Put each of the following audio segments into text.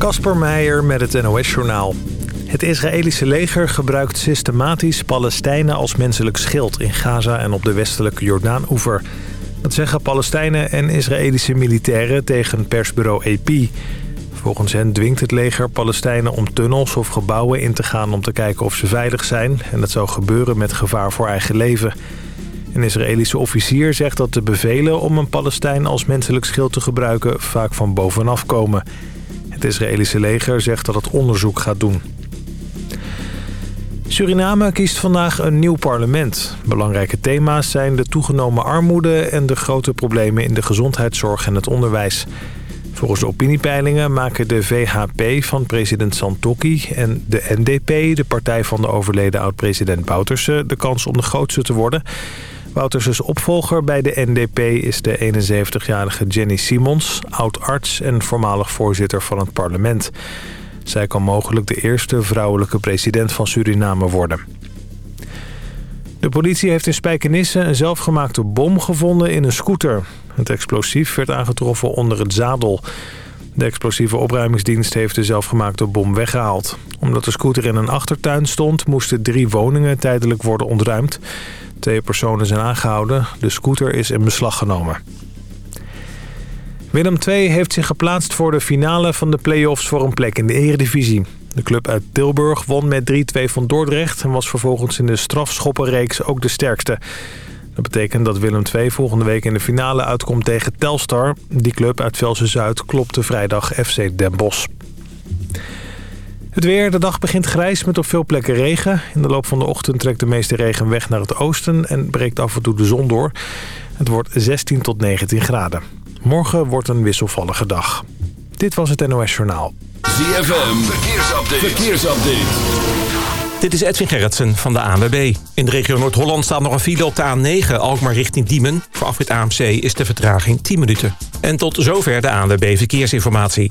Kasper Meijer met het NOS-journaal. Het Israëlische leger gebruikt systematisch Palestijnen als menselijk schild... in Gaza en op de westelijke Jordaan-oever. Dat zeggen Palestijnen en Israëlische militairen tegen persbureau AP. Volgens hen dwingt het leger Palestijnen om tunnels of gebouwen in te gaan... om te kijken of ze veilig zijn. En dat zou gebeuren met gevaar voor eigen leven. Een Israëlische officier zegt dat de bevelen om een Palestijn als menselijk schild te gebruiken... vaak van bovenaf komen... Het Israëlische leger zegt dat het onderzoek gaat doen. Suriname kiest vandaag een nieuw parlement. Belangrijke thema's zijn de toegenomen armoede... en de grote problemen in de gezondheidszorg en het onderwijs. Volgens de opiniepeilingen maken de VHP van president Santokki... en de NDP, de partij van de overleden oud-president Bouterse... de kans om de grootste te worden... Wouterses opvolger bij de NDP is de 71-jarige Jenny Simons, oud-arts en voormalig voorzitter van het parlement. Zij kan mogelijk de eerste vrouwelijke president van Suriname worden. De politie heeft in Spijkenisse een zelfgemaakte bom gevonden in een scooter. Het explosief werd aangetroffen onder het zadel. De explosieve opruimingsdienst heeft de zelfgemaakte bom weggehaald. Omdat de scooter in een achtertuin stond, moesten drie woningen tijdelijk worden ontruimd. Twee personen zijn aangehouden. De scooter is in beslag genomen. Willem II heeft zich geplaatst voor de finale van de play-offs voor een plek in de eredivisie. De club uit Tilburg won met 3-2 van Dordrecht... en was vervolgens in de strafschoppenreeks ook de sterkste. Dat betekent dat Willem II volgende week in de finale uitkomt tegen Telstar. Die club uit Velsen-Zuid klopte vrijdag FC Den Bosch. Het weer, de dag begint grijs met op veel plekken regen. In de loop van de ochtend trekt de meeste regen weg naar het oosten... en breekt af en toe de zon door. Het wordt 16 tot 19 graden. Morgen wordt een wisselvallige dag. Dit was het NOS Journaal. ZFM, verkeersupdate. verkeersupdate. Dit is Edwin Gerritsen van de ANWB. In de regio Noord-Holland staat nog een file op de A9, Alkmaar richting Diemen. Voor afrit AMC is de vertraging 10 minuten. En tot zover de ANWB Verkeersinformatie.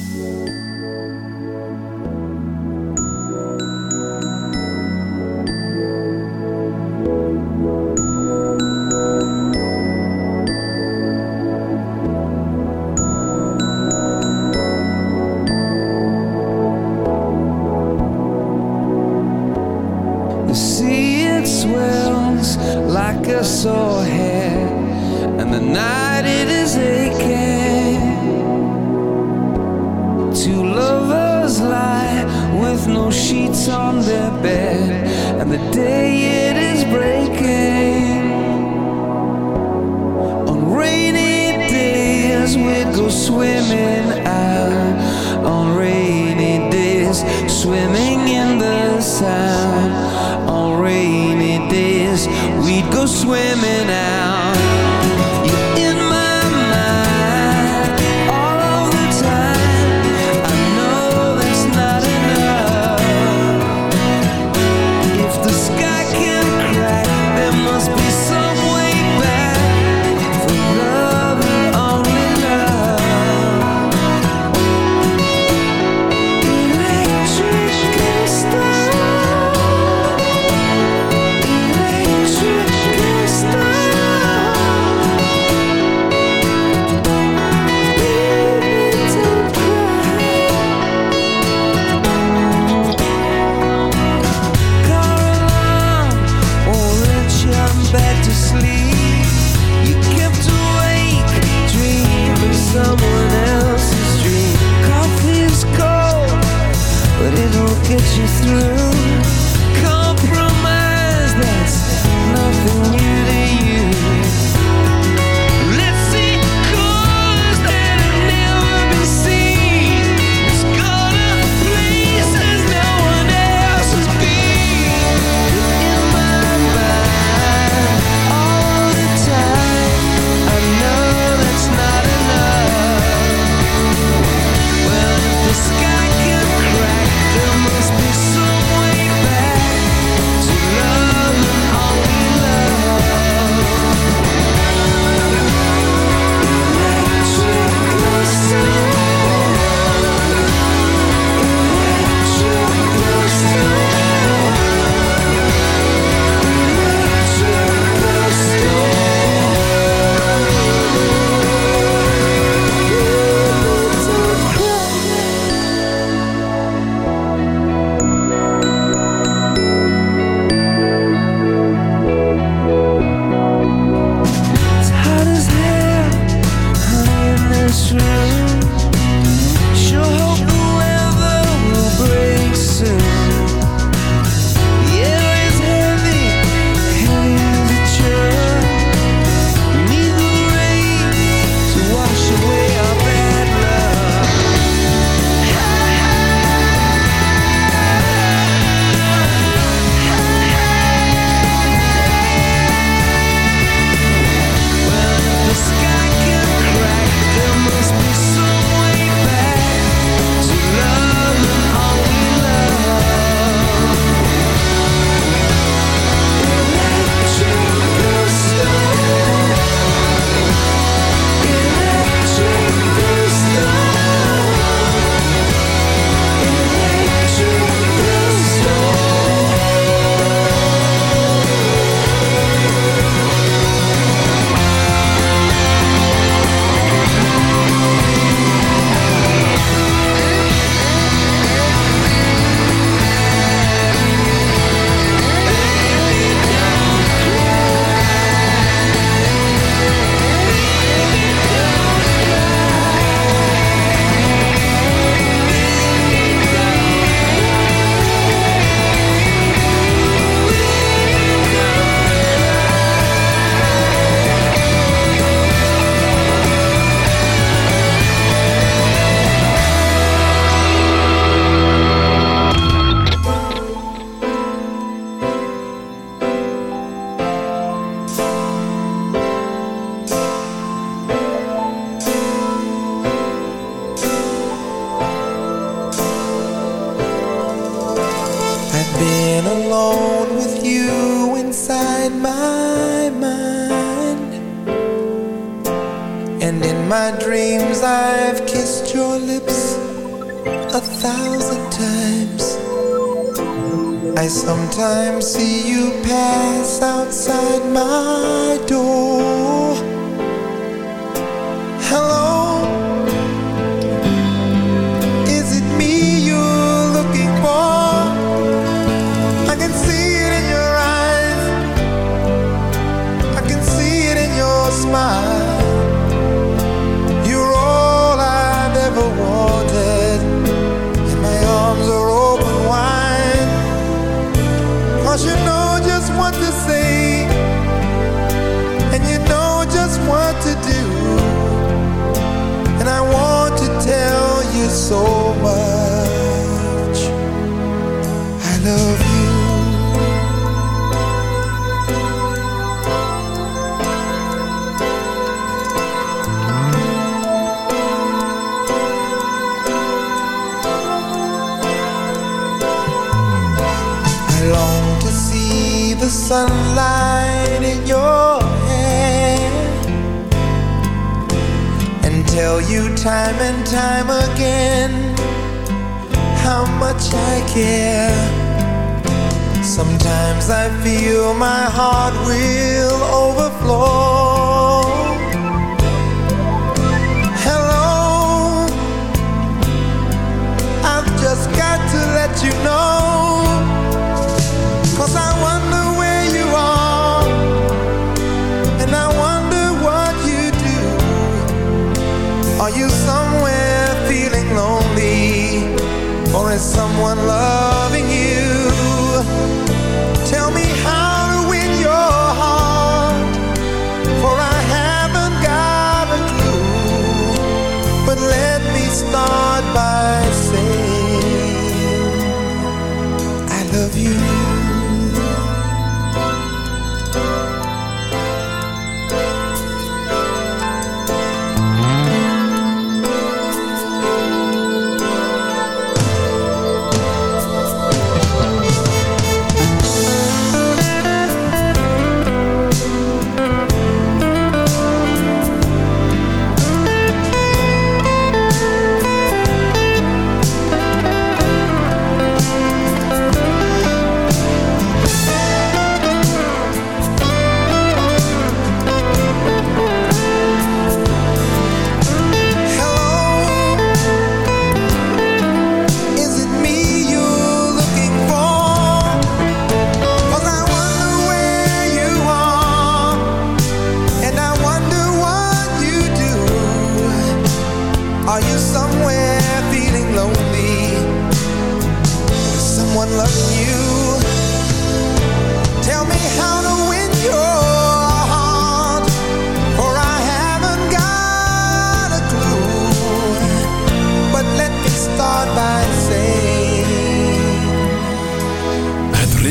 Swimming in the sound. On rainy days, we'd go swimming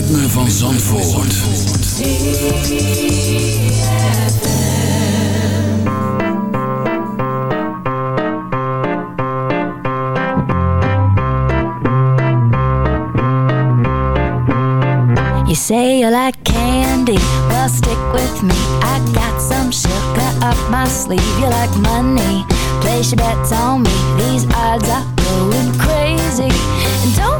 ritme van Zandvoort. You say you like candy, well stick with me. I got some sugar up my sleeve. You like money, place your bets on me. These odds are going crazy. And don't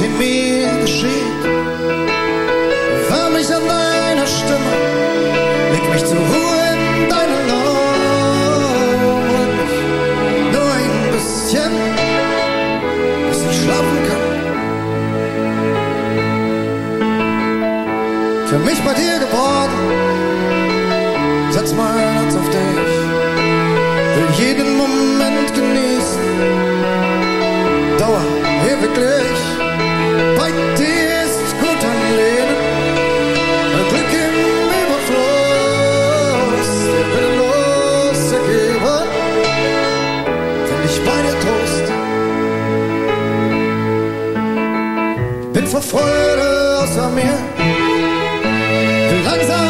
Nicht, wie mir geschieht. Wärm mich an deiner Stimme, leg mich zur Ruhe in deinen Armen. Nur ein bisschen, bis ich schlafen kann. Für mich bei dir geworden, setz mein Herz auf dich, will jeden Moment genießen, Dauer ewiglich. Bin vor Freude außer mir, langsam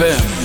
ZFM.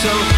so